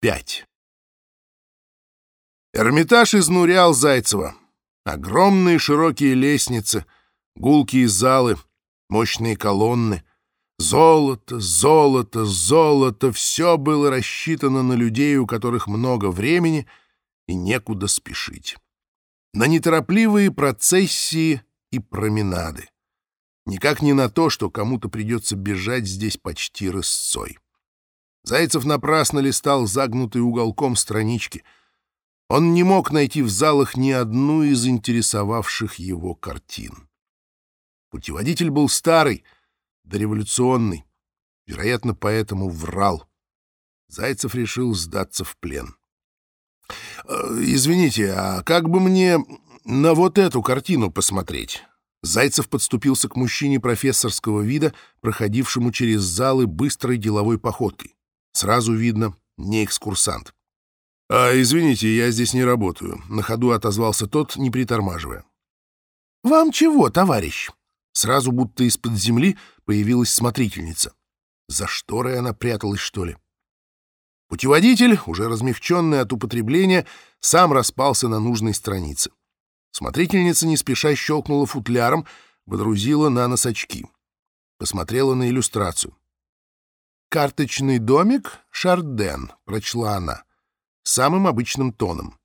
5. Эрмитаж изнурял Зайцева. Огромные широкие лестницы, гулкие залы, мощные колонны. Золото, золото, золото — все было рассчитано на людей, у которых много времени и некуда спешить. На неторопливые процессии и променады. Никак не на то, что кому-то придется бежать здесь почти рысцой. Зайцев напрасно листал загнутый уголком странички. Он не мог найти в залах ни одну из интересовавших его картин. Путеводитель был старый, дореволюционный, вероятно, поэтому врал. Зайцев решил сдаться в плен. «Э, «Извините, а как бы мне на вот эту картину посмотреть?» Зайцев подступился к мужчине профессорского вида, проходившему через залы быстрой деловой походкой. Сразу видно, не экскурсант. «А, извините, я здесь не работаю», — на ходу отозвался тот, не притормаживая. «Вам чего, товарищ?» Сразу будто из-под земли появилась смотрительница. За шторой она пряталась, что ли? Путеводитель, уже размягченный от употребления, сам распался на нужной странице. Смотрительница не спеша щелкнула футляром, водрузила на нос очки. Посмотрела на иллюстрацию. «Карточный домик Шарден», — прочла она, самым обычным тоном.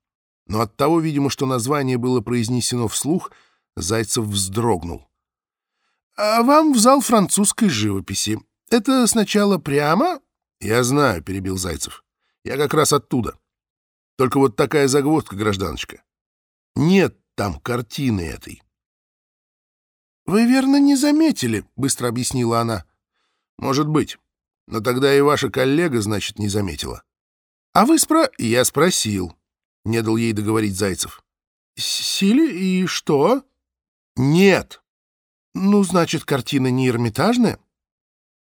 Но от того, видимо, что название было произнесено вслух, Зайцев вздрогнул. «А вам в зал французской живописи. Это сначала прямо...» «Я знаю», — перебил Зайцев. «Я как раз оттуда. Только вот такая загвоздка, гражданочка. Нет там картины этой». «Вы верно не заметили», — быстро объяснила она. «Может быть. Но тогда и ваша коллега, значит, не заметила. А вы спро... Я спросил. Не дал ей договорить Зайцев. Сили и что? Нет. Ну, значит, картина не эрмитажная?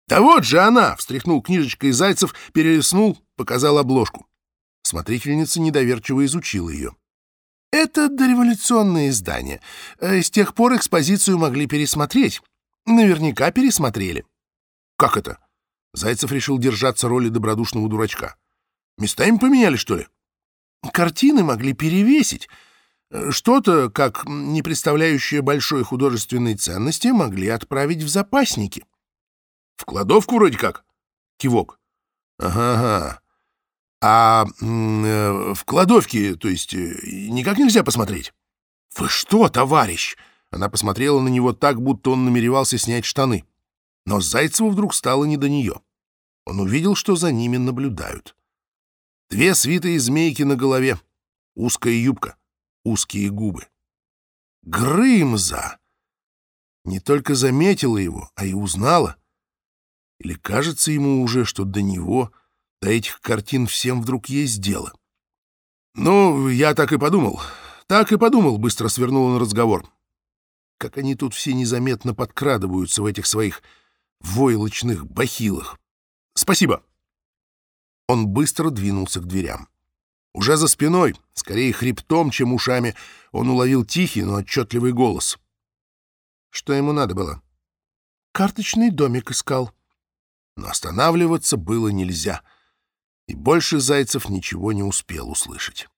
Да вот же она! Встряхнул книжечкой Зайцев, перелистнул, показал обложку. Смотрительница недоверчиво изучила ее. Это дореволюционное издание. Э, с тех пор экспозицию могли пересмотреть. Наверняка пересмотрели. Как это? Зайцев решил держаться роли добродушного дурачка. Местами поменяли, что ли? Картины могли перевесить. Что-то, как не представляющее большой художественной ценности, могли отправить в запасники. В кладовку вроде как? Кивок. Ага-ага. А э, в кладовке, то есть, э, никак нельзя посмотреть? Вы что, товарищ? Она посмотрела на него так, будто он намеревался снять штаны. Но Зайцеву вдруг стало не до нее. Он увидел, что за ними наблюдают. Две свитые змейки на голове, узкая юбка, узкие губы. Грымза! Не только заметила его, а и узнала. Или кажется ему уже, что до него, до этих картин всем вдруг есть дело. «Ну, я так и подумал. Так и подумал», — быстро свернул он разговор. Как они тут все незаметно подкрадываются в этих своих войлочных бахилах. Спасибо. Он быстро двинулся к дверям. Уже за спиной, скорее хребтом, чем ушами, он уловил тихий, но отчетливый голос. Что ему надо было? Карточный домик искал. Но останавливаться было нельзя, и больше Зайцев ничего не успел услышать.